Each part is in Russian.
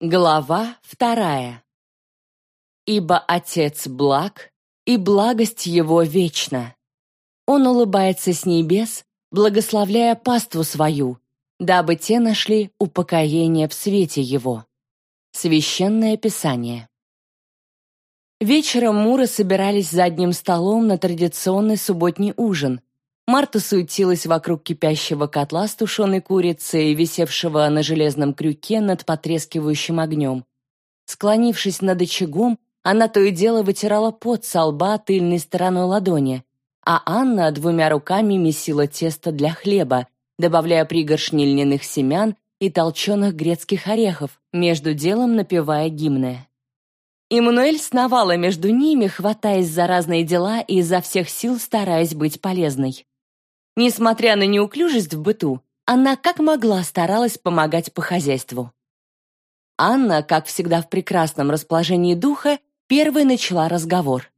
Глава вторая. «Ибо Отец благ, и благость Его вечна. Он улыбается с небес, благословляя паству свою, дабы те нашли упокоение в свете Его». Священное Писание. Вечером Муры собирались за одним столом на традиционный субботний ужин, Марта суетилась вокруг кипящего котла с тушеной курицей, висевшего на железном крюке над потрескивающим огнем. Склонившись над очагом, она то и дело вытирала пот со лба тыльной стороной ладони, а Анна двумя руками месила тесто для хлеба, добавляя пригоршни льняных семян и толченых грецких орехов, между делом напевая гимны. Эммануэль сновала между ними, хватаясь за разные дела и изо всех сил стараясь быть полезной. Несмотря на неуклюжесть в быту, она как могла старалась помогать по хозяйству. Анна, как всегда в прекрасном расположении духа, первой начала разговор.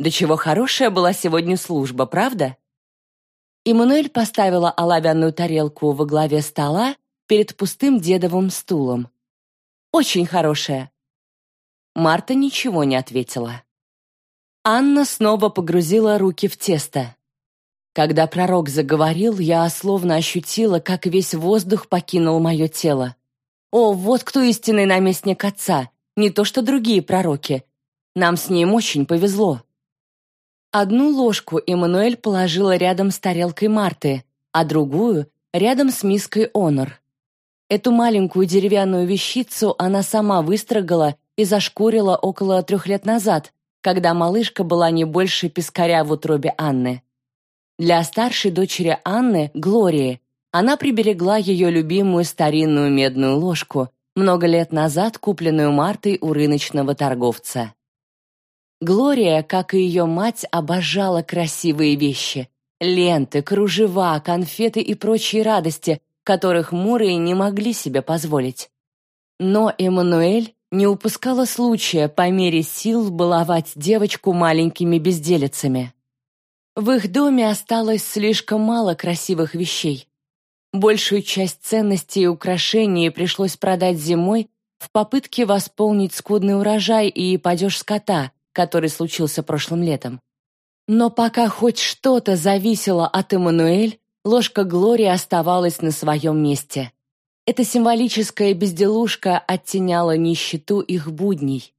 «Да чего хорошая была сегодня служба, правда?» Эммануэль поставила оловянную тарелку во главе стола перед пустым дедовым стулом. «Очень хорошая». Марта ничего не ответила. Анна снова погрузила руки в тесто. Когда пророк заговорил, я словно ощутила, как весь воздух покинул мое тело. О, вот кто истинный наместник отца, не то что другие пророки. Нам с ним очень повезло. Одну ложку Эммануэль положила рядом с тарелкой Марты, а другую — рядом с миской Онор. Эту маленькую деревянную вещицу она сама выстрогала и зашкурила около трех лет назад, когда малышка была не больше пескаря в утробе Анны. Для старшей дочери Анны, Глории, она приберегла ее любимую старинную медную ложку, много лет назад купленную Мартой у рыночного торговца. Глория, как и ее мать, обожала красивые вещи. Ленты, кружева, конфеты и прочие радости, которых Муры не могли себе позволить. Но Эммануэль не упускала случая по мере сил баловать девочку маленькими безделицами. В их доме осталось слишком мало красивых вещей. Большую часть ценностей и украшений пришлось продать зимой в попытке восполнить скудный урожай и падеж скота, который случился прошлым летом. Но пока хоть что-то зависело от Эммануэль, ложка Глории оставалась на своем месте. Эта символическая безделушка оттеняла нищету их будней.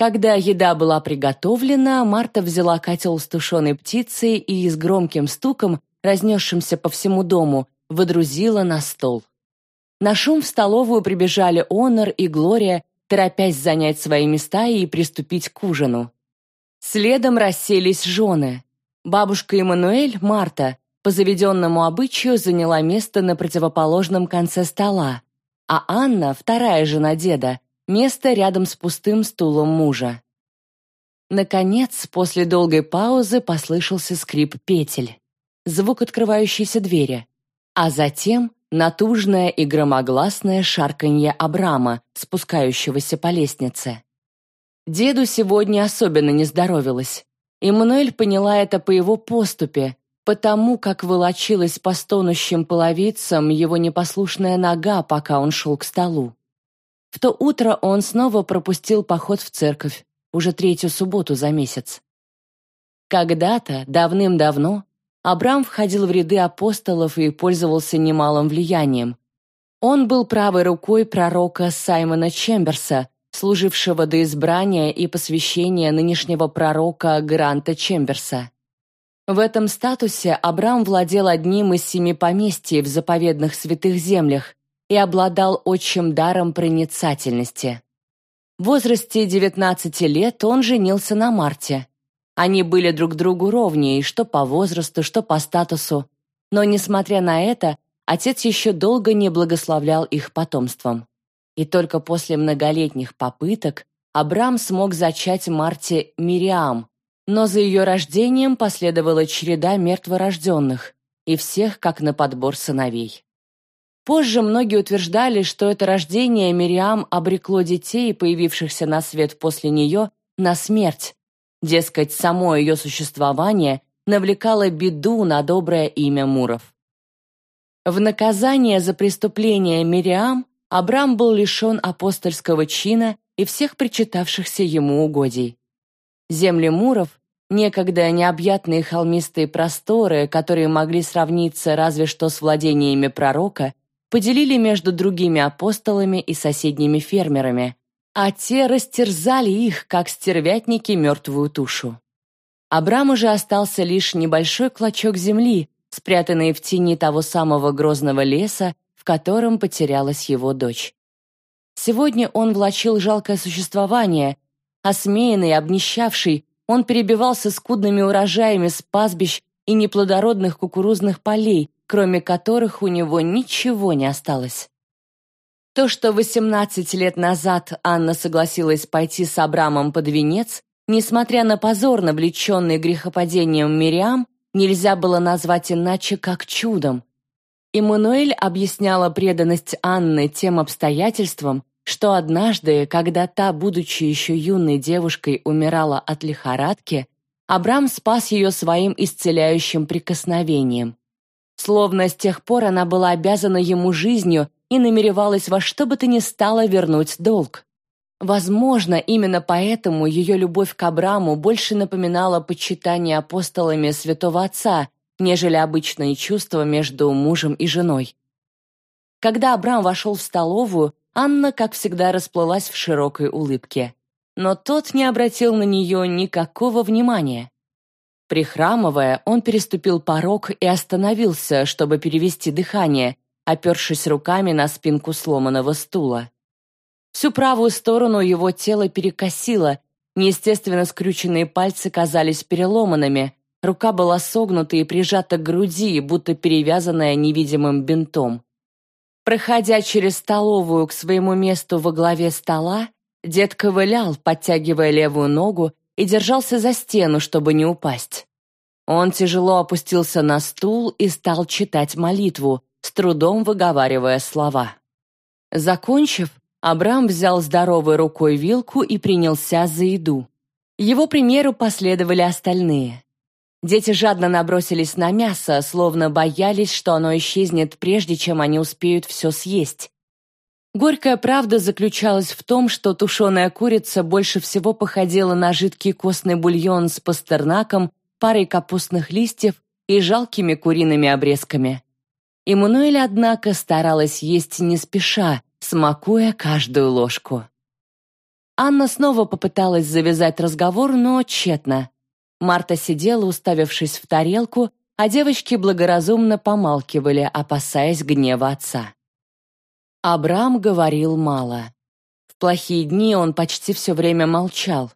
Когда еда была приготовлена, Марта взяла котел с тушеной птицей и с громким стуком, разнесшимся по всему дому, выдрузила на стол. На шум в столовую прибежали Онор и Глория, торопясь занять свои места и приступить к ужину. Следом расселись жены. Бабушка Эммануэль, Марта, по заведенному обычаю заняла место на противоположном конце стола, а Анна, вторая жена деда, место рядом с пустым стулом мужа. Наконец, после долгой паузы послышался скрип петель, звук открывающейся двери, а затем натужное и громогласное шарканье Абрама, спускающегося по лестнице. Деду сегодня особенно не здоровилось. Эммануэль поняла это по его поступе, потому как волочилась по стонущим половицам его непослушная нога, пока он шел к столу. В то утро он снова пропустил поход в церковь, уже третью субботу за месяц. Когда-то, давным-давно, Абрам входил в ряды апостолов и пользовался немалым влиянием. Он был правой рукой пророка Саймона Чемберса, служившего до избрания и посвящения нынешнего пророка Гранта Чемберса. В этом статусе Абрам владел одним из семи поместий в заповедных святых землях, и обладал отчим даром проницательности. В возрасте 19 лет он женился на Марте. Они были друг другу ровнее, что по возрасту, что по статусу. Но, несмотря на это, отец еще долго не благословлял их потомством. И только после многолетних попыток Абрам смог зачать Марте Мириам, но за ее рождением последовала череда мертворожденных, и всех как на подбор сыновей. Позже многие утверждали, что это рождение Мириам обрекло детей, появившихся на свет после нее, на смерть. Дескать, само ее существование навлекало беду на доброе имя Муров. В наказание за преступление Мириам Абрам был лишен апостольского чина и всех причитавшихся ему угодий. Земли Муров, некогда необъятные холмистые просторы, которые могли сравниться разве что с владениями пророка, поделили между другими апостолами и соседними фермерами, а те растерзали их, как стервятники, мертвую тушу. Абраму же остался лишь небольшой клочок земли, спрятанный в тени того самого грозного леса, в котором потерялась его дочь. Сегодня он влачил жалкое существование, осмеянный, обнищавший, он перебивался скудными урожаями с пастбищ и неплодородных кукурузных полей, кроме которых у него ничего не осталось. То, что 18 лет назад Анна согласилась пойти с Абрамом под венец, несмотря на позор, навлеченный грехопадением Мириам, нельзя было назвать иначе, как чудом. Иммануэль объясняла преданность Анны тем обстоятельством, что однажды, когда та, будучи еще юной девушкой, умирала от лихорадки, Абрам спас ее своим исцеляющим прикосновением. Словно с тех пор она была обязана ему жизнью и намеревалась во что бы то ни стало вернуть долг. Возможно, именно поэтому ее любовь к Абраму больше напоминала почитание апостолами святого отца, нежели обычные чувства между мужем и женой. Когда Абрам вошел в столовую, Анна, как всегда, расплылась в широкой улыбке. Но тот не обратил на нее никакого внимания. Прихрамывая, он переступил порог и остановился, чтобы перевести дыхание, опершись руками на спинку сломанного стула. Всю правую сторону его тела перекосило, неестественно скрюченные пальцы казались переломанными, рука была согнута и прижата к груди, будто перевязанная невидимым бинтом. Проходя через столовую к своему месту во главе стола, дед ковылял, подтягивая левую ногу, и держался за стену, чтобы не упасть. Он тяжело опустился на стул и стал читать молитву, с трудом выговаривая слова. Закончив, Абрам взял здоровой рукой вилку и принялся за еду. Его примеру последовали остальные. Дети жадно набросились на мясо, словно боялись, что оно исчезнет, прежде чем они успеют все съесть. Горькая правда заключалась в том, что тушеная курица больше всего походила на жидкий костный бульон с пастернаком, парой капустных листьев и жалкими куриными обрезками. Эммануэль, однако, старалась есть не спеша, смакуя каждую ложку. Анна снова попыталась завязать разговор, но тщетно. Марта сидела, уставившись в тарелку, а девочки благоразумно помалкивали, опасаясь гнева отца. Абрам говорил мало. В плохие дни он почти все время молчал.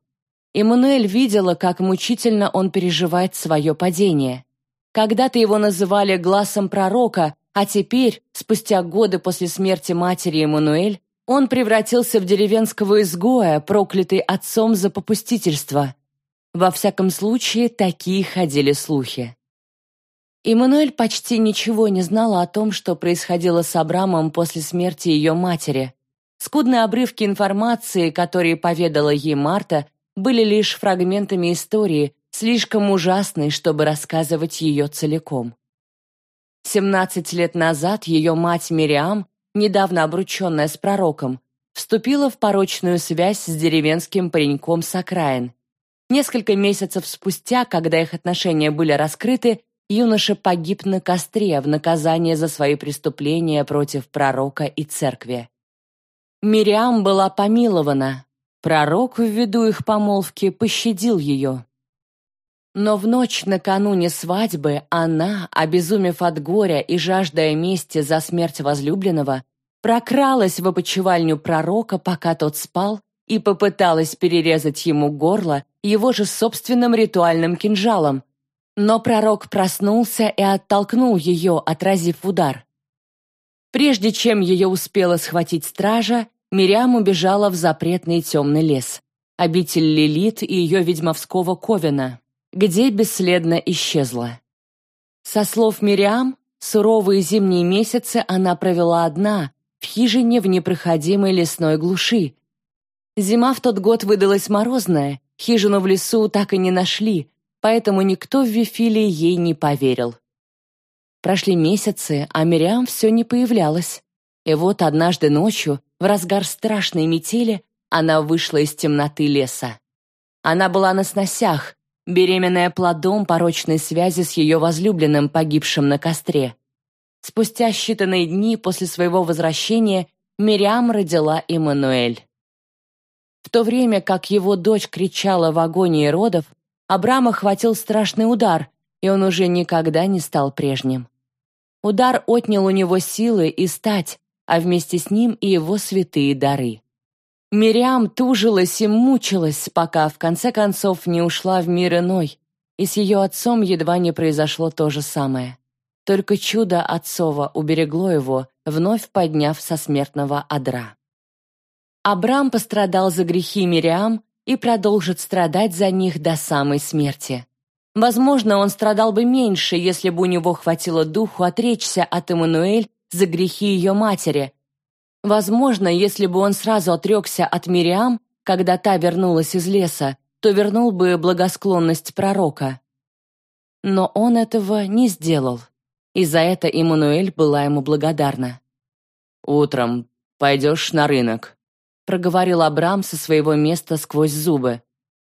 Эммануэль видела, как мучительно он переживает свое падение. Когда-то его называли глазом пророка, а теперь, спустя годы после смерти матери Эммануэль, он превратился в деревенского изгоя, проклятый отцом за попустительство. Во всяком случае, такие ходили слухи. Эммануэль почти ничего не знала о том, что происходило с Абрамом после смерти ее матери. Скудные обрывки информации, которые поведала ей Марта, были лишь фрагментами истории, слишком ужасной, чтобы рассказывать ее целиком. Семнадцать лет назад ее мать Мириам, недавно обрученная с пророком, вступила в порочную связь с деревенским пареньком с Несколько месяцев спустя, когда их отношения были раскрыты, юноша погиб на костре в наказание за свои преступления против пророка и церкви. Мириам была помилована. Пророк, ввиду их помолвки, пощадил ее. Но в ночь накануне свадьбы она, обезумев от горя и жаждая мести за смерть возлюбленного, прокралась в опочивальню пророка, пока тот спал, и попыталась перерезать ему горло его же собственным ритуальным кинжалом. Но пророк проснулся и оттолкнул ее, отразив удар. Прежде чем ее успела схватить стража, Мириам убежала в запретный темный лес, обитель Лилит и ее ведьмовского ковена, где бесследно исчезла. Со слов Мириам, суровые зимние месяцы она провела одна, в хижине в непроходимой лесной глуши, Зима в тот год выдалась морозная, хижину в лесу так и не нашли, поэтому никто в Вифилии ей не поверил. Прошли месяцы, а Мириам все не появлялась. И вот однажды ночью, в разгар страшной метели, она вышла из темноты леса. Она была на сносях, беременная плодом порочной связи с ее возлюбленным, погибшим на костре. Спустя считанные дни после своего возвращения Мириам родила Иммануэль. В то время как его дочь кричала в агонии родов, Абрама хватил страшный удар, и он уже никогда не стал прежним. Удар отнял у него силы и стать, а вместе с ним и его святые дары. Мириам тужилась и мучилась, пока в конце концов не ушла в мир иной, и с ее отцом едва не произошло то же самое. Только чудо отцова уберегло его, вновь подняв со смертного одра. Абрам пострадал за грехи Мириам и продолжит страдать за них до самой смерти. Возможно, он страдал бы меньше, если бы у него хватило духу отречься от Эммануэль за грехи ее матери. Возможно, если бы он сразу отрекся от Мириам, когда та вернулась из леса, то вернул бы благосклонность пророка. Но он этого не сделал, и за это Иммануэль была ему благодарна. «Утром пойдешь на рынок», — проговорил Абрам со своего места сквозь зубы.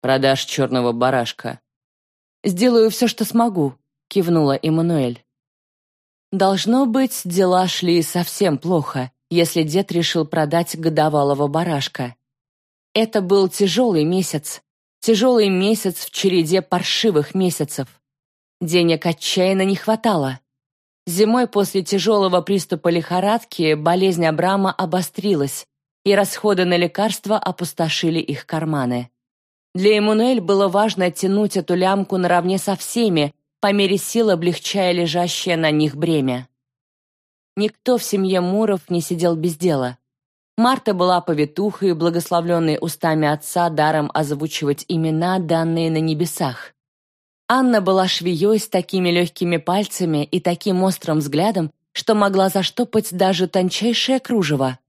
«Продашь черного барашка». «Сделаю все, что смогу», — кивнула Эммануэль. Должно быть, дела шли совсем плохо, если дед решил продать годовалого барашка. Это был тяжелый месяц, тяжелый месяц в череде паршивых месяцев. Денег отчаянно не хватало. Зимой после тяжелого приступа лихорадки болезнь Абрама обострилась, и расходы на лекарства опустошили их карманы. Для Эммануэль было важно оттянуть эту лямку наравне со всеми, по мере сил облегчая лежащее на них бремя. Никто в семье Муров не сидел без дела. Марта была повитухой, благословленной устами отца даром озвучивать имена, данные на небесах. Анна была швеей с такими легкими пальцами и таким острым взглядом, что могла заштопать даже тончайшее кружево.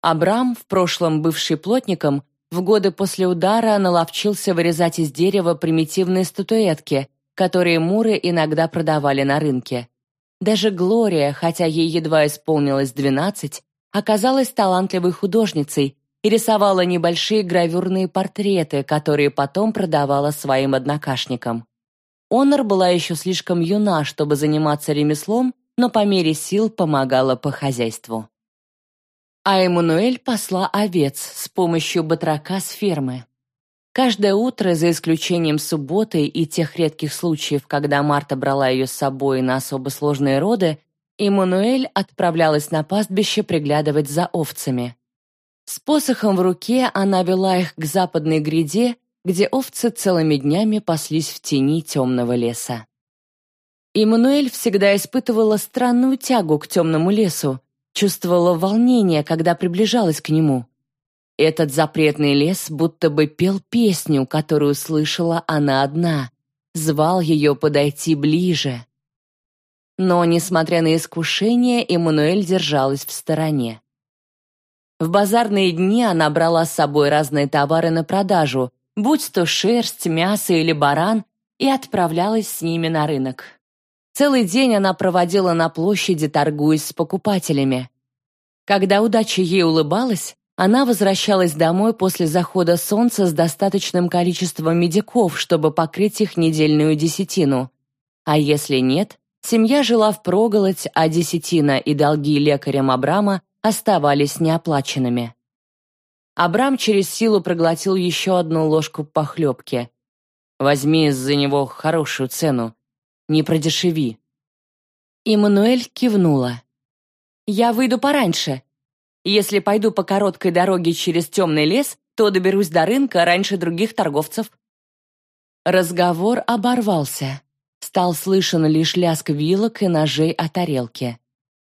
Абрам, в прошлом бывший плотником, в годы после удара наловчился вырезать из дерева примитивные статуэтки, которые Муры иногда продавали на рынке. Даже Глория, хотя ей едва исполнилось 12, оказалась талантливой художницей и рисовала небольшие гравюрные портреты, которые потом продавала своим однокашникам. Онор была еще слишком юна, чтобы заниматься ремеслом, но по мере сил помогала по хозяйству. А Эммануэль посла овец с помощью батрака с фермы. Каждое утро, за исключением субботы и тех редких случаев, когда Марта брала ее с собой на особо сложные роды, Эммануэль отправлялась на пастбище приглядывать за овцами. С посохом в руке она вела их к западной гряде, где овцы целыми днями паслись в тени темного леса. Эммануэль всегда испытывала странную тягу к темному лесу, чувствовала волнение, когда приближалась к нему. Этот запретный лес будто бы пел песню, которую слышала она одна, звал ее подойти ближе. Но, несмотря на искушение, Эммануэль держалась в стороне. В базарные дни она брала с собой разные товары на продажу, будь то шерсть, мясо или баран, и отправлялась с ними на рынок. Целый день она проводила на площади, торгуясь с покупателями. Когда удача ей улыбалась, она возвращалась домой после захода солнца с достаточным количеством медиков, чтобы покрыть их недельную десятину. А если нет, семья жила впроголодь, а десятина и долги лекарям Абрама оставались неоплаченными. Абрам через силу проглотил еще одну ложку похлебки. «Возьми за него хорошую цену. Не продешеви». Иммануэль кивнула. «Я выйду пораньше», если пойду по короткой дороге через темный лес, то доберусь до рынка раньше других торговцев». Разговор оборвался. Стал слышен лишь лязг вилок и ножей о тарелке.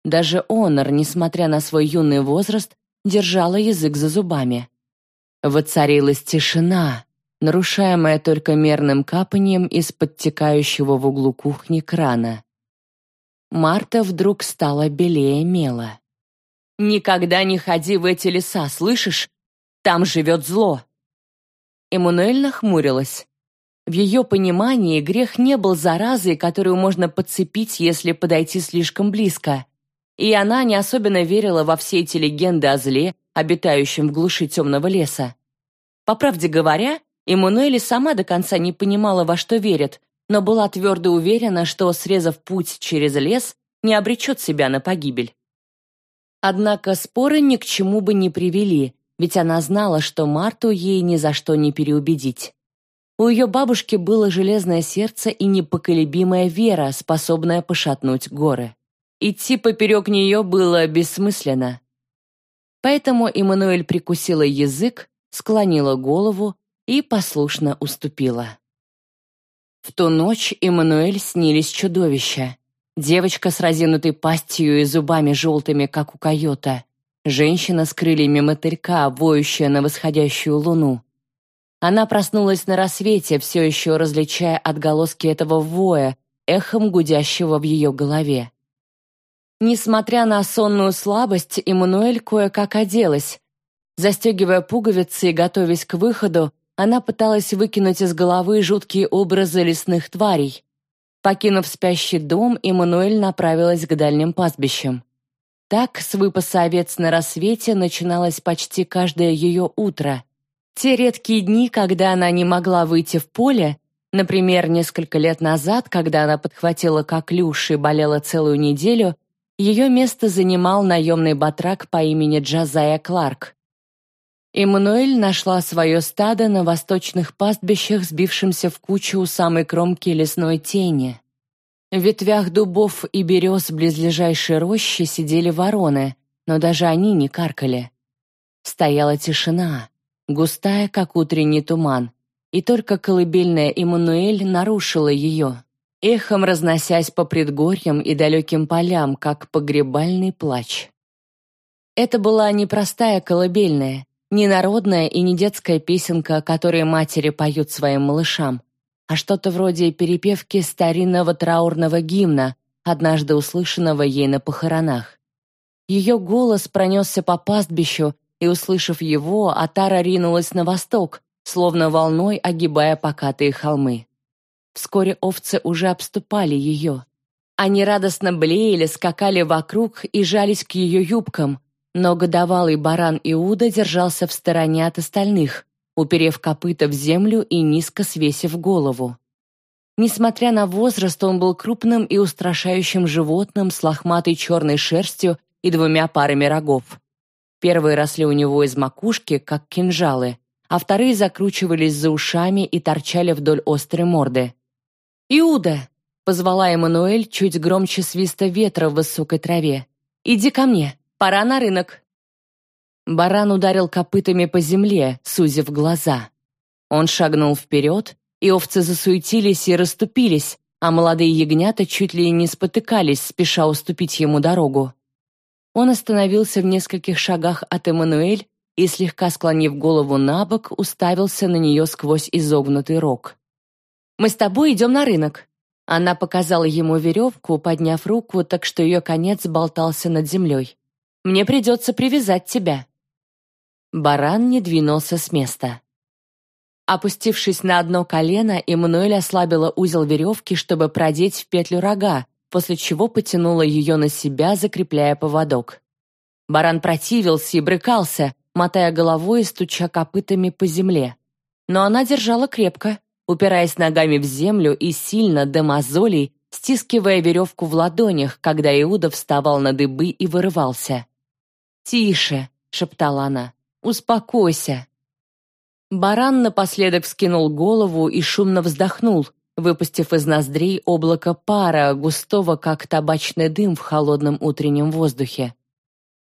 Даже Онор, несмотря на свой юный возраст, держала язык за зубами. Воцарилась тишина, нарушаемая только мерным капанием из подтекающего в углу кухни крана. Марта вдруг стала белее мела. Никогда не ходи в эти леса, слышишь? Там живет зло». Эммануэль нахмурилась. В ее понимании грех не был заразой, которую можно подцепить, если подойти слишком близко. и она не особенно верила во все эти легенды о зле, обитающем в глуши темного леса. По правде говоря, Эммануэль сама до конца не понимала, во что верит, но была твердо уверена, что, срезав путь через лес, не обречет себя на погибель. Однако споры ни к чему бы не привели, ведь она знала, что Марту ей ни за что не переубедить. У ее бабушки было железное сердце и непоколебимая вера, способная пошатнуть горы. Идти поперек нее было бессмысленно. Поэтому Эммануэль прикусила язык, склонила голову и послушно уступила. В ту ночь Эммануэль снились чудовища. Девочка с разинутой пастью и зубами желтыми, как у койота. Женщина с крыльями мотылька, воющая на восходящую луну. Она проснулась на рассвете, все еще различая отголоски этого воя, эхом гудящего в ее голове. Несмотря на сонную слабость, Эммануэль кое-как оделась. Застегивая пуговицы и готовясь к выходу, она пыталась выкинуть из головы жуткие образы лесных тварей. Покинув спящий дом, Эммануэль направилась к дальним пастбищам. Так, с выпаса овец на рассвете начиналось почти каждое ее утро. Те редкие дни, когда она не могла выйти в поле, например, несколько лет назад, когда она подхватила коклюш и болела целую неделю, ее место занимал наемный батрак по имени Джазая Кларк. Эммануэль нашла свое стадо на восточных пастбищах, сбившимся в кучу у самой кромки лесной тени. В ветвях дубов и берез близлежащей рощи сидели вороны, но даже они не каркали. Стояла тишина, густая, как утренний туман, и только колыбельная Эммануэль нарушила ее эхом разносясь по предгорьям и далеким полям, как погребальный плач. Это была не простая колыбельная, не народная и не детская песенка, которую матери поют своим малышам, а что-то вроде перепевки старинного траурного гимна, однажды услышанного ей на похоронах. Ее голос пронесся по пастбищу, и, услышав его, Атара ринулась на восток, словно волной огибая покатые холмы. Вскоре овцы уже обступали ее. Они радостно блеяли, скакали вокруг и жались к ее юбкам, но годовалый баран Иуда держался в стороне от остальных, уперев копыта в землю и низко свесив голову. Несмотря на возраст, он был крупным и устрашающим животным с лохматой черной шерстью и двумя парами рогов. Первые росли у него из макушки, как кинжалы, а вторые закручивались за ушами и торчали вдоль острой морды. «Иуда!» — позвала Эммануэль чуть громче свиста ветра в высокой траве. «Иди ко мне, пора на рынок!» Баран ударил копытами по земле, сузив глаза. Он шагнул вперед, и овцы засуетились и расступились, а молодые ягнята чуть ли не спотыкались, спеша уступить ему дорогу. Он остановился в нескольких шагах от Эммануэль и, слегка склонив голову на бок, уставился на нее сквозь изогнутый рог. Мы с тобой идем на рынок». Она показала ему веревку, подняв руку, так что ее конец болтался над землей. «Мне придется привязать тебя». Баран не двинулся с места. Опустившись на одно колено, Эммануэль ослабила узел веревки, чтобы продеть в петлю рога, после чего потянула ее на себя, закрепляя поводок. Баран противился и брыкался, мотая головой и стуча копытами по земле. Но она держала крепко упираясь ногами в землю и сильно до мозолей, стискивая веревку в ладонях, когда Иуда вставал на дыбы и вырывался. «Тише!» — шептала она. «Успокойся!» Баран напоследок вскинул голову и шумно вздохнул, выпустив из ноздрей облако пара, густого, как табачный дым в холодном утреннем воздухе.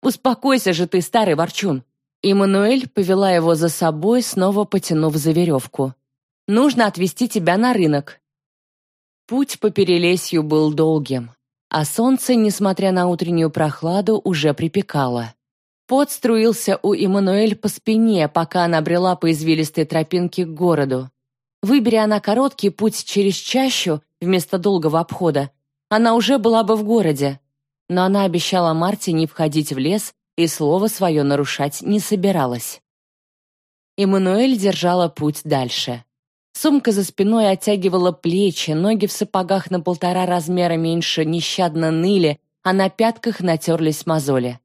«Успокойся же ты, старый ворчун!» Иммануэль повела его за собой, снова потянув за веревку. Нужно отвезти тебя на рынок». Путь по Перелесью был долгим, а солнце, несмотря на утреннюю прохладу, уже припекало. Пот струился у Эммануэль по спине, пока она брела по извилистой тропинке к городу. Выбери она короткий путь через чащу вместо долгого обхода, она уже была бы в городе. Но она обещала Марте не входить в лес и слово свое нарушать не собиралась. Эммануэль держала путь дальше. Сумка за спиной оттягивала плечи, ноги в сапогах на полтора размера меньше нещадно ныли, а на пятках натерлись мозоли.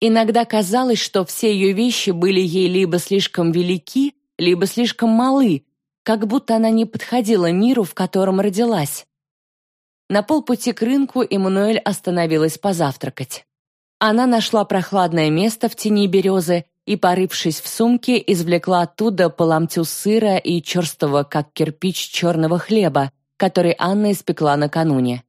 Иногда казалось, что все ее вещи были ей либо слишком велики, либо слишком малы, как будто она не подходила миру, в котором родилась. На полпути к рынку Эммануэль остановилась позавтракать. Она нашла прохладное место в тени березы и, порывшись в сумке, извлекла оттуда по ломтю сыра и черстого, как кирпич, черного хлеба, который Анна испекла накануне.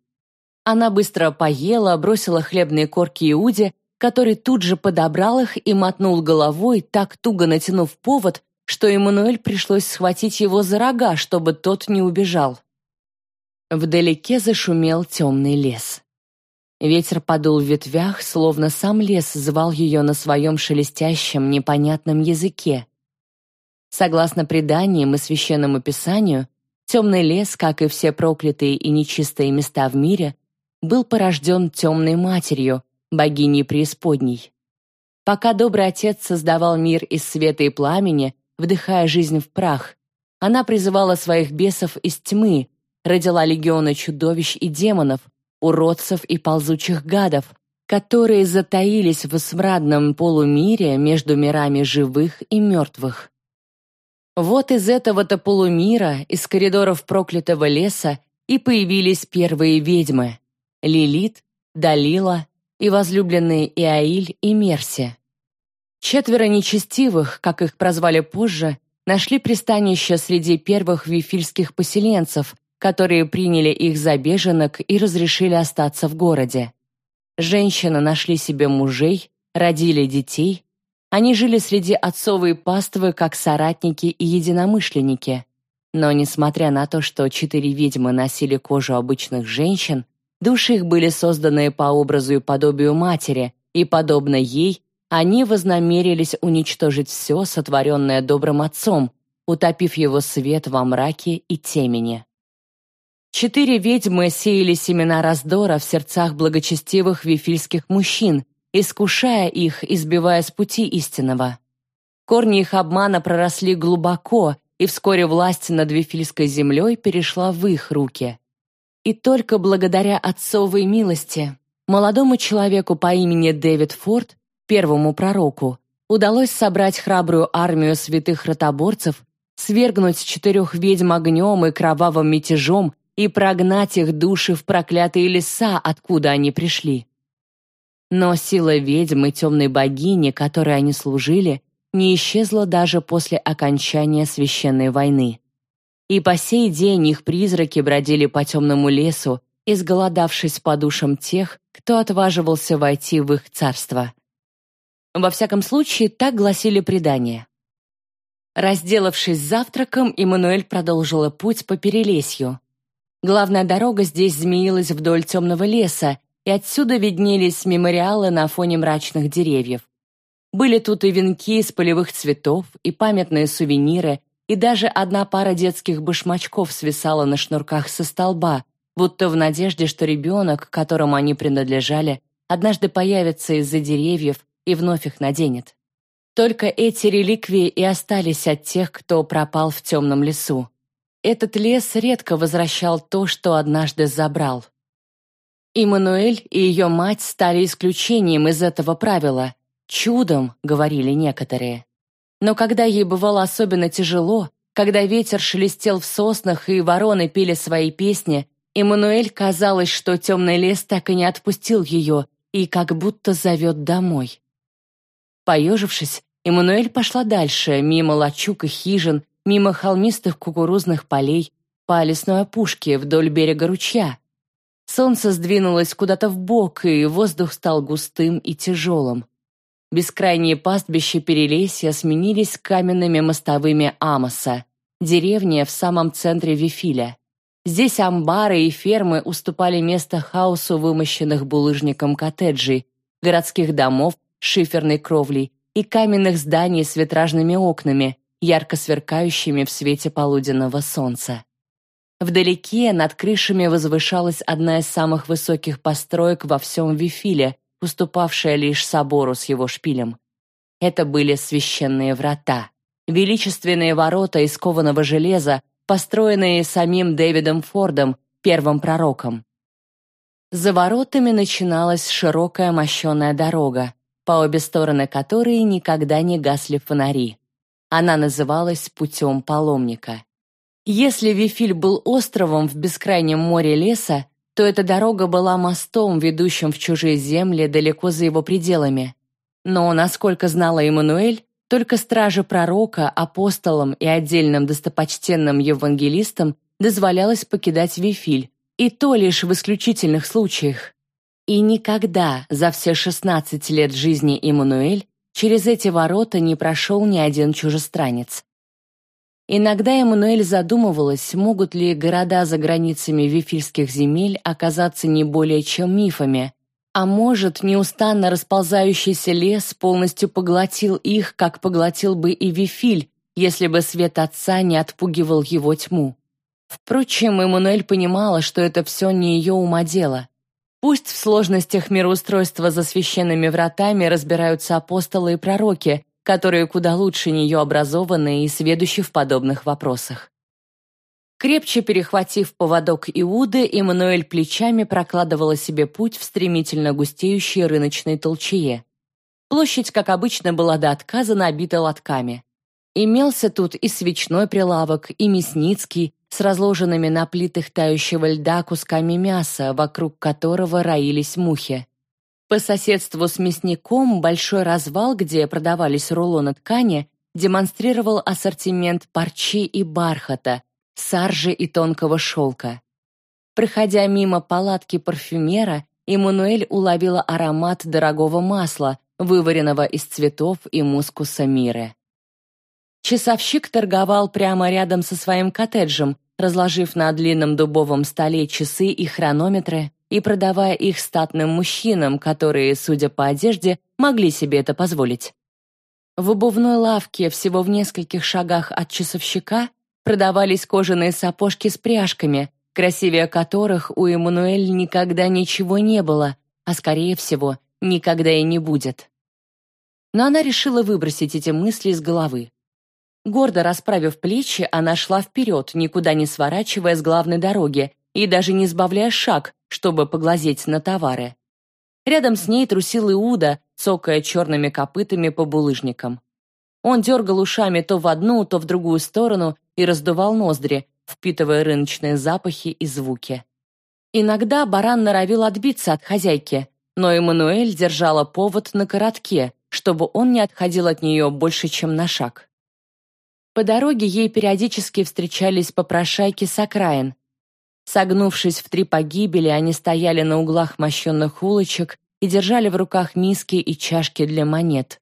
Она быстро поела, бросила хлебные корки Иуде, который тут же подобрал их и мотнул головой, так туго натянув повод, что Эммануэль пришлось схватить его за рога, чтобы тот не убежал. Вдалеке зашумел темный лес. Ветер подул в ветвях, словно сам лес звал ее на своем шелестящем, непонятном языке. Согласно преданиям и священному писанию, темный лес, как и все проклятые и нечистые места в мире, был порожден темной матерью, богиней преисподней. Пока добрый отец создавал мир из света и пламени, вдыхая жизнь в прах, она призывала своих бесов из тьмы, родила легионы чудовищ и демонов, уродцев и ползучих гадов, которые затаились в смрадном полумире между мирами живых и мертвых. Вот из этого-то полумира, из коридоров проклятого леса, и появились первые ведьмы — Лилит, Далила и возлюбленные Иаиль и Мерси. Четверо нечестивых, как их прозвали позже, нашли пристанище среди первых вифильских поселенцев, которые приняли их за беженок и разрешили остаться в городе. Женщины нашли себе мужей, родили детей. Они жили среди отцовой паствы как соратники и единомышленники. Но несмотря на то, что четыре ведьмы носили кожу обычных женщин, души их были созданы по образу и подобию матери, и, подобно ей, они вознамерились уничтожить все, сотворенное добрым отцом, утопив его свет во мраке и темени. Четыре ведьмы сеяли семена раздора в сердцах благочестивых вифильских мужчин, искушая их, избивая с пути истинного. Корни их обмана проросли глубоко, и вскоре власть над вифильской землей перешла в их руки. И только благодаря отцовой милости молодому человеку по имени Дэвид Форд, первому пророку, удалось собрать храбрую армию святых ротоборцев, свергнуть четырех ведьм огнем и кровавым мятежом и прогнать их души в проклятые леса, откуда они пришли. Но сила ведьм и темной богини, которой они служили, не исчезла даже после окончания священной войны. И по сей день их призраки бродили по темному лесу, изголодавшись по душам тех, кто отваживался войти в их царство. Во всяком случае, так гласили предания. Разделавшись завтраком, Эммануэль продолжила путь по Перелесью. Главная дорога здесь змеилась вдоль темного леса, и отсюда виднелись мемориалы на фоне мрачных деревьев. Были тут и венки из полевых цветов, и памятные сувениры, и даже одна пара детских башмачков свисала на шнурках со столба, будто в надежде, что ребенок, которому они принадлежали, однажды появится из-за деревьев и вновь их наденет. Только эти реликвии и остались от тех, кто пропал в темном лесу. Этот лес редко возвращал то, что однажды забрал. Иммануэль и ее мать стали исключением из этого правила. Чудом, говорили некоторые. Но когда ей бывало особенно тяжело, когда ветер шелестел в соснах и вороны пели свои песни, Эммануэль казалось, что темный лес так и не отпустил ее и как будто зовет домой. Поежившись, Эммануэль пошла дальше, мимо лачуг и хижин, мимо холмистых кукурузных полей, по лесной опушке вдоль берега ручья. Солнце сдвинулось куда-то в бок, и воздух стал густым и тяжелым. Бескрайние пастбища Перелесья сменились каменными мостовыми Амоса, деревня в самом центре Вифиля. Здесь амбары и фермы уступали место хаосу вымощенных булыжником коттеджей, городских домов шиферной кровлей и каменных зданий с витражными окнами, ярко сверкающими в свете полуденного солнца. Вдалеке над крышами возвышалась одна из самых высоких построек во всем Вифиле, уступавшая лишь собору с его шпилем. Это были священные врата, величественные ворота из кованого железа, построенные самим Дэвидом Фордом, первым пророком. За воротами начиналась широкая мощеная дорога, по обе стороны которой никогда не гасли фонари. Она называлась «Путем паломника». Если Вифиль был островом в бескрайнем море леса, то эта дорога была мостом, ведущим в чужие земли далеко за его пределами. Но, насколько знала Эммануэль, только страже пророка, апостолам и отдельным достопочтенным евангелистам дозволялось покидать Вифиль, и то лишь в исключительных случаях. И никогда за все 16 лет жизни Эммануэль Через эти ворота не прошел ни один чужестранец. Иногда Эммануэль задумывалась, могут ли города за границами вифильских земель оказаться не более чем мифами, а может, неустанно расползающийся лес полностью поглотил их, как поглотил бы и Вифиль, если бы свет отца не отпугивал его тьму. Впрочем, Эммануэль понимала, что это все не ее ума дело. Пусть в сложностях мироустройства за священными вратами разбираются апостолы и пророки, которые куда лучше нее образованы и сведущи в подобных вопросах. Крепче перехватив поводок Иуды, Эммануэль плечами прокладывала себе путь в стремительно густеющей рыночной толчее. Площадь, как обычно, была до отказа набита лотками. Имелся тут и свечной прилавок, и мясницкий, с разложенными на плитах тающего льда кусками мяса, вокруг которого роились мухи. По соседству с мясником большой развал, где продавались рулоны ткани, демонстрировал ассортимент парчи и бархата, саржи и тонкого шелка. Проходя мимо палатки парфюмера, Эммануэль уловила аромат дорогого масла, вываренного из цветов и мускуса миры. Часовщик торговал прямо рядом со своим коттеджем, разложив на длинном дубовом столе часы и хронометры и продавая их статным мужчинам, которые, судя по одежде, могли себе это позволить. В обувной лавке всего в нескольких шагах от часовщика продавались кожаные сапожки с пряжками, красивее которых у Эммануэль никогда ничего не было, а, скорее всего, никогда и не будет. Но она решила выбросить эти мысли из головы. Гордо расправив плечи, она шла вперед, никуда не сворачивая с главной дороги и даже не сбавляя шаг, чтобы поглазеть на товары. Рядом с ней трусил Иуда, цокая черными копытами по булыжникам. Он дергал ушами то в одну, то в другую сторону и раздувал ноздри, впитывая рыночные запахи и звуки. Иногда баран норовил отбиться от хозяйки, но Эммануэль держала повод на коротке, чтобы он не отходил от нее больше, чем на шаг. По дороге ей периодически встречались попрошайки с окраин. Согнувшись в три погибели, они стояли на углах мощенных улочек и держали в руках миски и чашки для монет.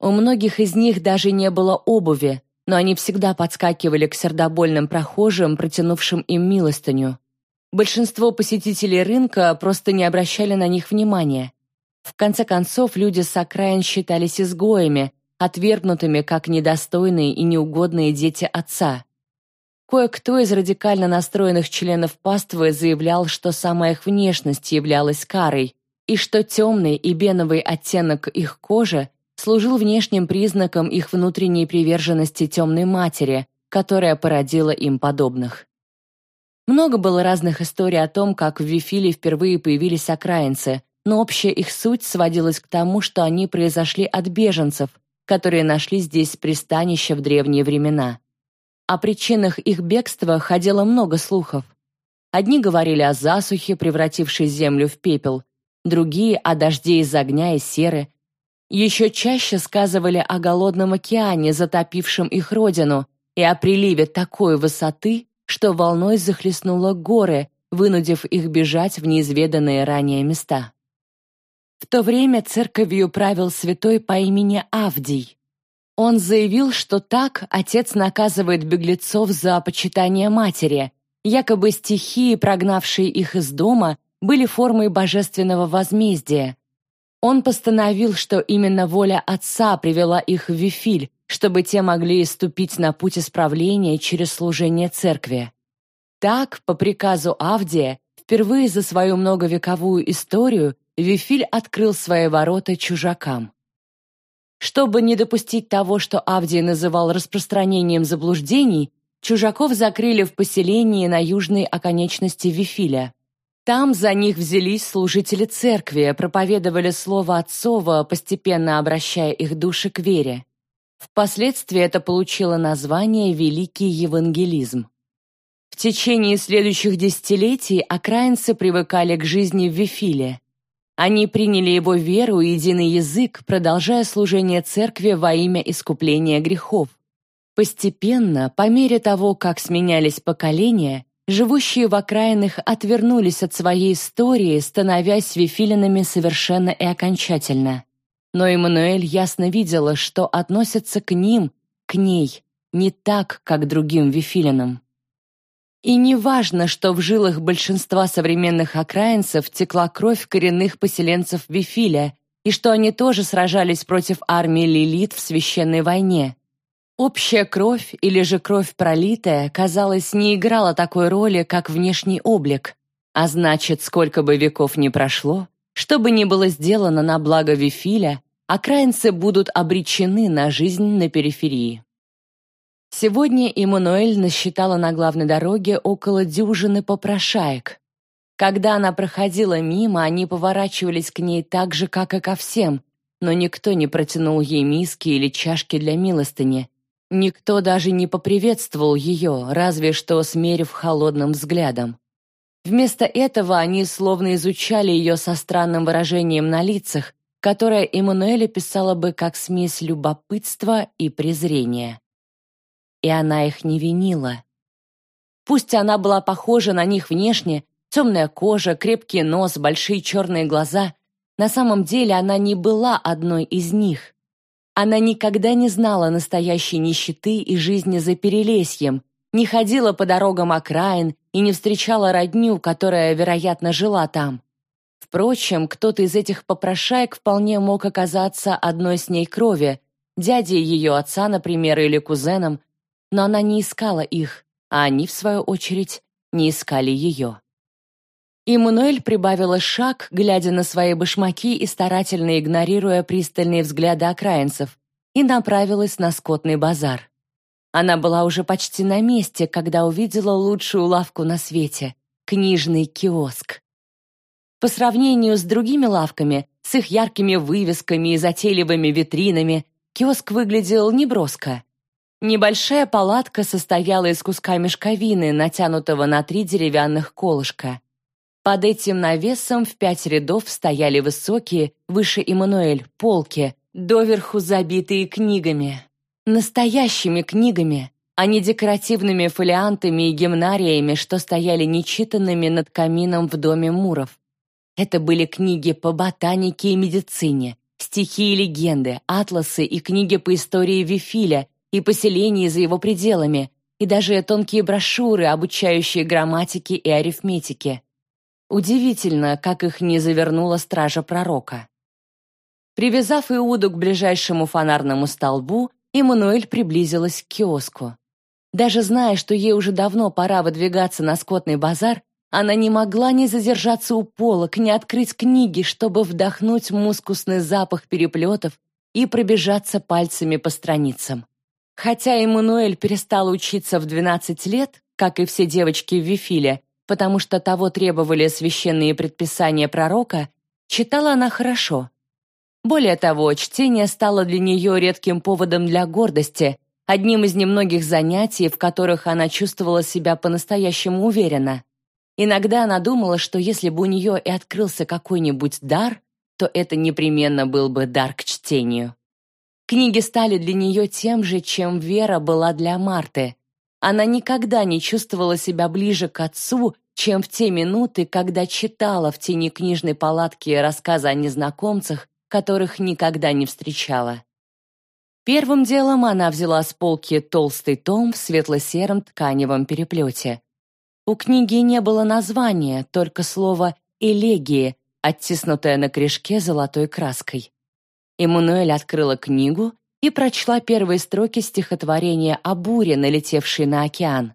У многих из них даже не было обуви, но они всегда подскакивали к сердобольным прохожим, протянувшим им милостыню. Большинство посетителей рынка просто не обращали на них внимания. В конце концов, люди с окраин считались изгоями, отвергнутыми как недостойные и неугодные дети отца. Кое-кто из радикально настроенных членов паствы заявлял, что сама их внешность являлась карой, и что темный и беновый оттенок их кожи служил внешним признаком их внутренней приверженности темной матери, которая породила им подобных. Много было разных историй о том, как в Вифиле впервые появились окраинцы, но общая их суть сводилась к тому, что они произошли от беженцев, которые нашли здесь пристанище в древние времена. О причинах их бегства ходило много слухов. Одни говорили о засухе, превратившей землю в пепел, другие — о дожде из огня и серы. Еще чаще сказывали о голодном океане, затопившем их родину, и о приливе такой высоты, что волной захлестнуло горы, вынудив их бежать в неизведанные ранее места. В то время церковью правил святой по имени Авдий. Он заявил, что так отец наказывает беглецов за почитание матери, якобы стихии, прогнавшие их из дома, были формой божественного возмездия. Он постановил, что именно воля отца привела их в Вифиль, чтобы те могли ступить на путь исправления через служение церкви. Так, по приказу Авдия, впервые за свою многовековую историю Вифиль открыл свои ворота чужакам. Чтобы не допустить того, что Авдий называл распространением заблуждений, чужаков закрыли в поселении на южной оконечности Вифиля. Там за них взялись служители церкви, проповедовали слово Отцово, постепенно обращая их души к вере. Впоследствии это получило название «Великий Евангелизм». В течение следующих десятилетий окраинцы привыкали к жизни в Вифиле. Они приняли его веру и единый язык, продолжая служение церкви во имя искупления грехов. Постепенно, по мере того, как сменялись поколения, живущие в окраинах отвернулись от своей истории, становясь вифилинами совершенно и окончательно. Но Эммануэль ясно видела, что относятся к ним, к ней, не так, как другим вифилинам. И не важно, что в жилах большинства современных окраинцев текла кровь коренных поселенцев Вифиля, и что они тоже сражались против армии Лилит в священной войне. Общая кровь или же кровь пролитая, казалось, не играла такой роли, как внешний облик. А значит, сколько бы веков ни прошло, что бы ни было сделано на благо Вифиля, окраинцы будут обречены на жизнь на периферии. Сегодня Эммануэль насчитала на главной дороге около дюжины попрошаек. Когда она проходила мимо, они поворачивались к ней так же, как и ко всем, но никто не протянул ей миски или чашки для милостыни. Никто даже не поприветствовал ее, разве что смерив холодным взглядом. Вместо этого они словно изучали ее со странным выражением на лицах, которое Эммануэль писала бы как смесь любопытства и презрения и она их не винила. Пусть она была похожа на них внешне, темная кожа, крепкий нос, большие черные глаза, на самом деле она не была одной из них. Она никогда не знала настоящей нищеты и жизни за перелесьем, не ходила по дорогам окраин и не встречала родню, которая, вероятно, жила там. Впрочем, кто-то из этих попрошаек вполне мог оказаться одной с ней крови, дядей ее отца, например, или кузеном, но она не искала их, а они, в свою очередь, не искали ее. Иммануэль прибавила шаг, глядя на свои башмаки и старательно игнорируя пристальные взгляды окраинцев, и направилась на скотный базар. Она была уже почти на месте, когда увидела лучшую лавку на свете — книжный киоск. По сравнению с другими лавками, с их яркими вывесками и затейливыми витринами, киоск выглядел неброско. Небольшая палатка состояла из куска мешковины, натянутого на три деревянных колышка. Под этим навесом в пять рядов стояли высокие, выше Эммануэль, полки, доверху забитые книгами. Настоящими книгами, а не декоративными фолиантами и гимнариями, что стояли нечитанными над камином в доме Муров. Это были книги по ботанике и медицине, стихи и легенды, атласы и книги по истории Вифиля, и поселений за его пределами, и даже тонкие брошюры, обучающие грамматике и арифметике. Удивительно, как их не завернула стража пророка. Привязав Иуду к ближайшему фонарному столбу, Эммануэль приблизилась к киоску. Даже зная, что ей уже давно пора выдвигаться на скотный базар, она не могла не задержаться у полок, не открыть книги, чтобы вдохнуть мускусный запах переплетов и пробежаться пальцами по страницам. Хотя Эммануэль перестала учиться в 12 лет, как и все девочки в Вифиле, потому что того требовали священные предписания пророка, читала она хорошо. Более того, чтение стало для нее редким поводом для гордости, одним из немногих занятий, в которых она чувствовала себя по-настоящему уверенно. Иногда она думала, что если бы у нее и открылся какой-нибудь дар, то это непременно был бы дар к чтению. Книги стали для нее тем же, чем Вера была для Марты. Она никогда не чувствовала себя ближе к отцу, чем в те минуты, когда читала в тени книжной палатки рассказы о незнакомцах, которых никогда не встречала. Первым делом она взяла с полки толстый том в светло-сером тканевом переплете. У книги не было названия, только слово «элегии», оттиснутое на крышке золотой краской. Эммануэль открыла книгу и прочла первые строки стихотворения о буре, налетевшей на океан.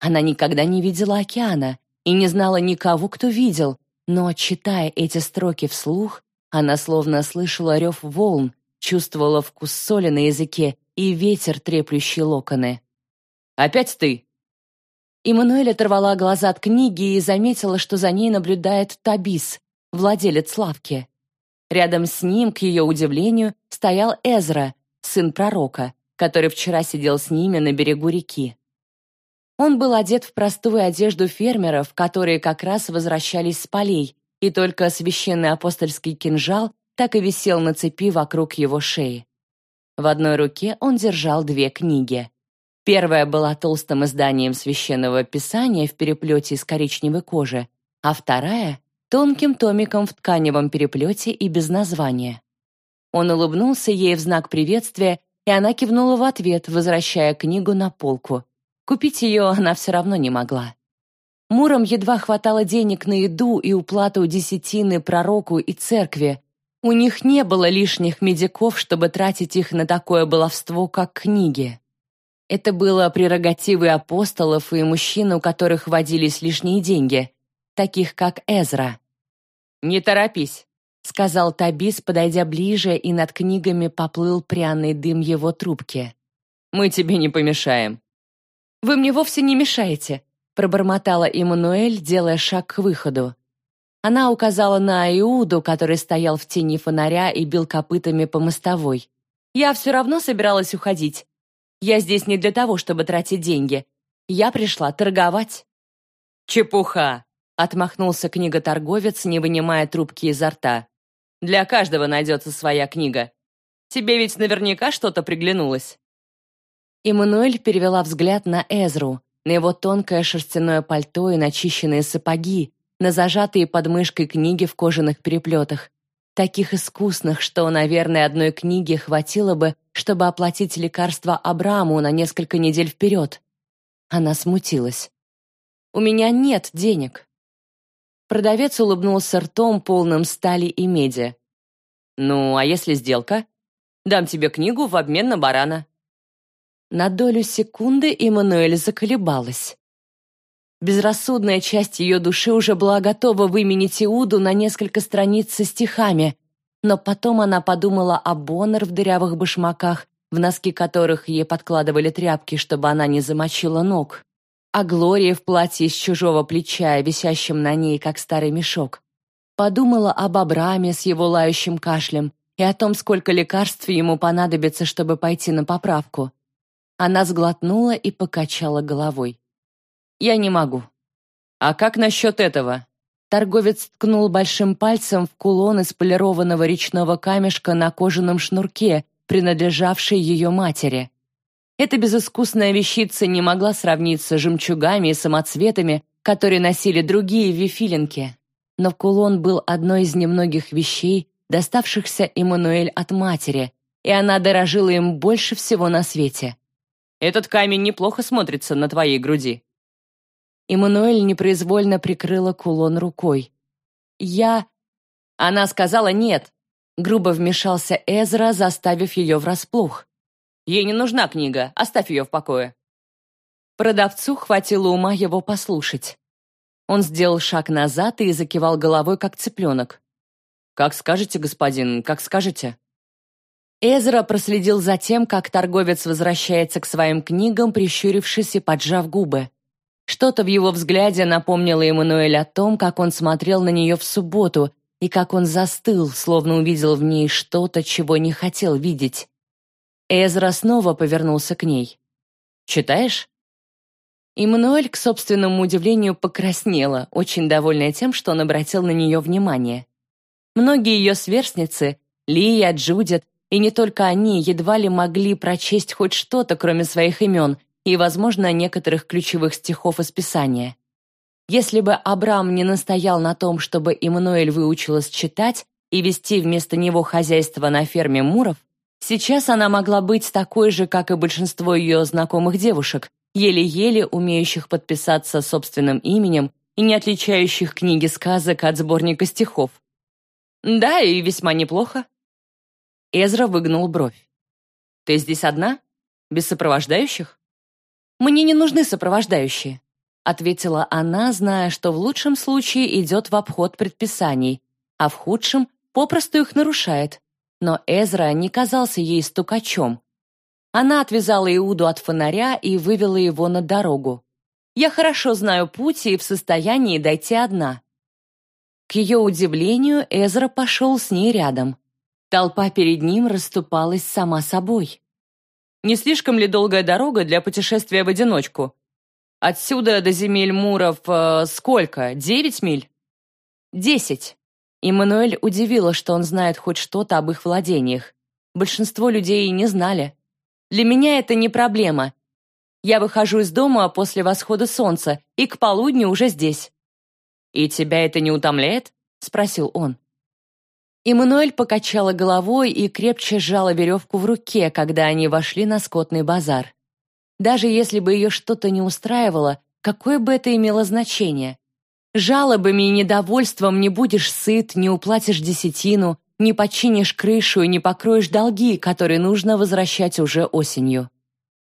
Она никогда не видела океана и не знала никого, кто видел, но, читая эти строки вслух, она словно слышала рев волн, чувствовала вкус соли на языке и ветер, треплющий локоны. «Опять ты?» Иммануэль оторвала глаза от книги и заметила, что за ней наблюдает Табис, владелец лавки. Рядом с ним, к ее удивлению, стоял Эзра, сын пророка, который вчера сидел с ними на берегу реки. Он был одет в простую одежду фермеров, которые как раз возвращались с полей, и только священный апостольский кинжал так и висел на цепи вокруг его шеи. В одной руке он держал две книги. Первая была толстым изданием священного писания в переплете из коричневой кожи, а вторая — тонким томиком в тканевом переплете и без названия. Он улыбнулся ей в знак приветствия, и она кивнула в ответ, возвращая книгу на полку. Купить ее она все равно не могла. Муром едва хватало денег на еду и уплату десятины пророку и церкви. У них не было лишних медиков, чтобы тратить их на такое баловство, как книги. Это было прерогативой апостолов и мужчин, у которых водились лишние деньги, таких как Эзра. «Не торопись», — сказал Табис, подойдя ближе, и над книгами поплыл пряный дым его трубки. «Мы тебе не помешаем». «Вы мне вовсе не мешаете», пробормотала Иммануэль, делая шаг к выходу. Она указала на Иуду, который стоял в тени фонаря и бил копытами по мостовой. «Я все равно собиралась уходить. Я здесь не для того, чтобы тратить деньги. Я пришла торговать». «Чепуха!» — отмахнулся книготорговец, не вынимая трубки изо рта. «Для каждого найдется своя книга. Тебе ведь наверняка что-то приглянулось». Иммануэль перевела взгляд на Эзру, на его тонкое шерстяное пальто и начищенные сапоги, на зажатые под мышкой книги в кожаных переплетах, таких искусных, что, наверное, одной книги хватило бы, чтобы оплатить лекарства Абраму на несколько недель вперед. Она смутилась. «У меня нет денег». Продавец улыбнулся ртом, полным стали и меди. «Ну, а если сделка? Дам тебе книгу в обмен на барана». На долю секунды Эммануэль заколебалась. Безрассудная часть ее души уже была готова выменить Иуду на несколько страниц со стихами, но потом она подумала о Боннер в дырявых башмаках, в носки которых ей подкладывали тряпки, чтобы она не замочила ног, о Глории в платье с чужого плеча, висящем на ней, как старый мешок. Подумала об Абраме с его лающим кашлем и о том, сколько лекарств ему понадобится, чтобы пойти на поправку. Она сглотнула и покачала головой. «Я не могу». «А как насчет этого?» Торговец ткнул большим пальцем в кулон из полированного речного камешка на кожаном шнурке, принадлежавший ее матери. Эта безыскусная вещица не могла сравниться с жемчугами и самоцветами, которые носили другие вифилинки. Но кулон был одной из немногих вещей, доставшихся Эммануэль от матери, и она дорожила им больше всего на свете. Этот камень неплохо смотрится на твоей груди». Эммануэль непроизвольно прикрыла кулон рукой. «Я...» Она сказала «нет». Грубо вмешался Эзра, заставив ее врасплох. «Ей не нужна книга, оставь ее в покое». Продавцу хватило ума его послушать. Он сделал шаг назад и закивал головой, как цыпленок. «Как скажете, господин, как скажете». Эзра проследил за тем, как торговец возвращается к своим книгам, прищурившись и поджав губы. Что-то в его взгляде напомнило Эммануэль о том, как он смотрел на нее в субботу и как он застыл, словно увидел в ней что-то, чего не хотел видеть. Эзра снова повернулся к ней. «Читаешь?» Эммануэль, к собственному удивлению, покраснела, очень довольная тем, что он обратил на нее внимание. Многие ее сверстницы, Лия, Джудит, и не только они едва ли могли прочесть хоть что-то, кроме своих имен и, возможно, некоторых ключевых стихов из Писания. Если бы Абрам не настоял на том, чтобы Иммануэль выучилась читать и вести вместо него хозяйство на ферме Муров, сейчас она могла быть такой же, как и большинство ее знакомых девушек, еле-еле умеющих подписаться собственным именем и не отличающих книги сказок от сборника стихов. «Да, и весьма неплохо», Эзра выгнул бровь. «Ты здесь одна? Без сопровождающих?» «Мне не нужны сопровождающие», ответила она, зная, что в лучшем случае идет в обход предписаний, а в худшем попросту их нарушает. Но Эзра не казался ей стукачом. Она отвязала Иуду от фонаря и вывела его на дорогу. Я хорошо знаю путь и в состоянии дойти одна». К ее удивлению, Эзра пошел с ней рядом. Толпа перед ним расступалась сама собой. «Не слишком ли долгая дорога для путешествия в одиночку? Отсюда до земель Муров э, сколько? Девять миль?» «Десять». Иммануэль удивила, что он знает хоть что-то об их владениях. Большинство людей и не знали. «Для меня это не проблема. Я выхожу из дома после восхода солнца и к полудню уже здесь». «И тебя это не утомляет?» — спросил он. Иммануэль покачала головой и крепче сжала веревку в руке, когда они вошли на скотный базар. Даже если бы ее что-то не устраивало, какое бы это имело значение? Жалобами и недовольством не будешь сыт, не уплатишь десятину, не починишь крышу и не покроешь долги, которые нужно возвращать уже осенью.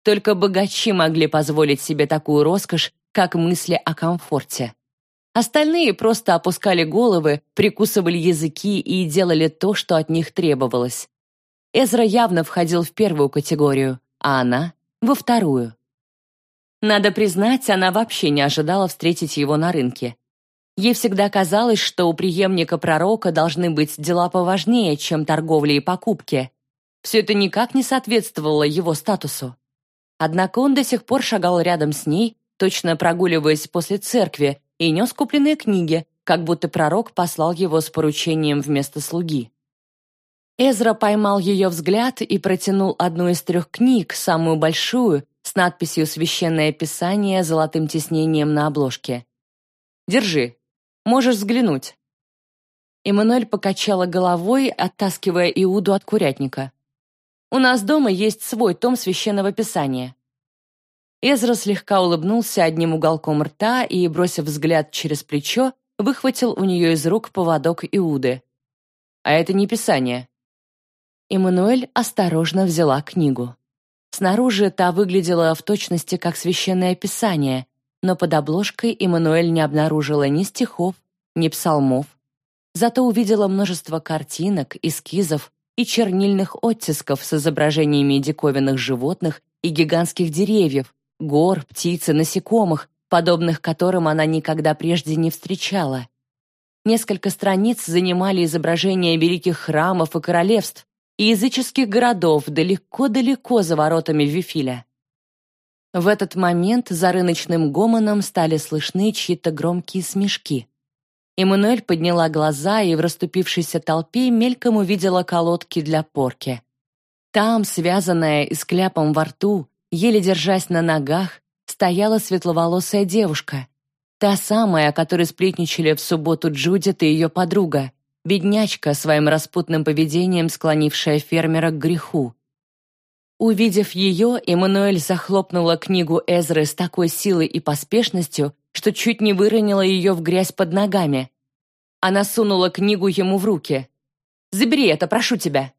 Только богачи могли позволить себе такую роскошь, как мысли о комфорте. Остальные просто опускали головы, прикусывали языки и делали то, что от них требовалось. Эзра явно входил в первую категорию, а она — во вторую. Надо признать, она вообще не ожидала встретить его на рынке. Ей всегда казалось, что у преемника пророка должны быть дела поважнее, чем торговля и покупки. Все это никак не соответствовало его статусу. Однако он до сих пор шагал рядом с ней, точно прогуливаясь после церкви, и нес купленные книги, как будто пророк послал его с поручением вместо слуги. Эзра поймал ее взгляд и протянул одну из трех книг, самую большую, с надписью «Священное Писание» золотым тиснением на обложке. «Держи. Можешь взглянуть». Эммануэль покачала головой, оттаскивая Иуду от курятника. У нас дома есть свой том священного писания». Эзра слегка улыбнулся одним уголком рта и, бросив взгляд через плечо, выхватил у нее из рук поводок Иуды. «А это не писание». Эммануэль осторожно взяла книгу. Снаружи та выглядела в точности как священное писание, но под обложкой Эммануэль не обнаружила ни стихов, ни псалмов. Зато увидела множество картинок, эскизов, и чернильных оттисков с изображениями диковинных животных и гигантских деревьев, гор, птиц и насекомых, подобных которым она никогда прежде не встречала. Несколько страниц занимали изображения великих храмов и королевств и языческих городов далеко-далеко за воротами Вифиля. В этот момент за рыночным гомоном стали слышны чьи-то громкие смешки. Эммануэль подняла глаза и в расступившейся толпе мельком увидела колодки для порки. Там, связанная и с кляпом во рту, еле держась на ногах, стояла светловолосая девушка. Та самая, о которой сплетничали в субботу Джудит и ее подруга, беднячка, своим распутным поведением склонившая фермера к греху. Увидев ее, Эммануэль захлопнула книгу Эзры с такой силой и поспешностью, что чуть не выронила ее в грязь под ногами. Она сунула книгу ему в руки. «Забери это, прошу тебя!»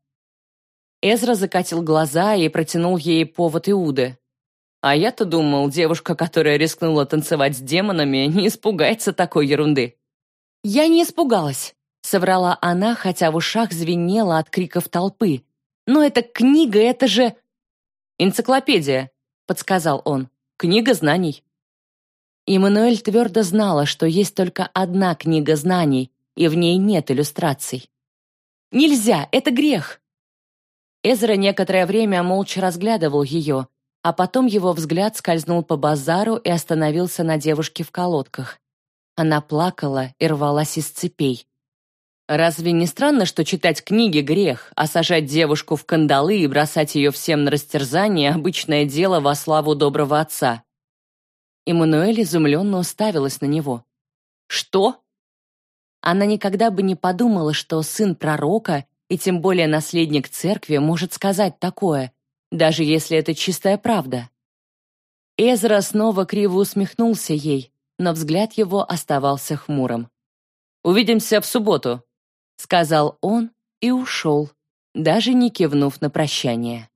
Эзра закатил глаза и протянул ей повод Иуды. А я-то думал, девушка, которая рискнула танцевать с демонами, не испугается такой ерунды. «Я не испугалась», — соврала она, хотя в ушах звенело от криков толпы. «Но эта книга, это же...» «Энциклопедия», — подсказал он. «Книга знаний». Иммануэль твердо знала, что есть только одна книга знаний, и в ней нет иллюстраций. «Нельзя! Это грех!» Эзра некоторое время молча разглядывал ее, а потом его взгляд скользнул по базару и остановился на девушке в колодках. Она плакала и рвалась из цепей. Разве не странно, что читать книги — грех, а сажать девушку в кандалы и бросать ее всем на растерзание — обычное дело во славу доброго отца? Эммануэль изумленно уставилась на него. «Что?» Она никогда бы не подумала, что сын пророка и тем более наследник церкви может сказать такое, даже если это чистая правда. Эзра снова криво усмехнулся ей, но взгляд его оставался хмурым. «Увидимся в субботу», — сказал он и ушел, даже не кивнув на прощание.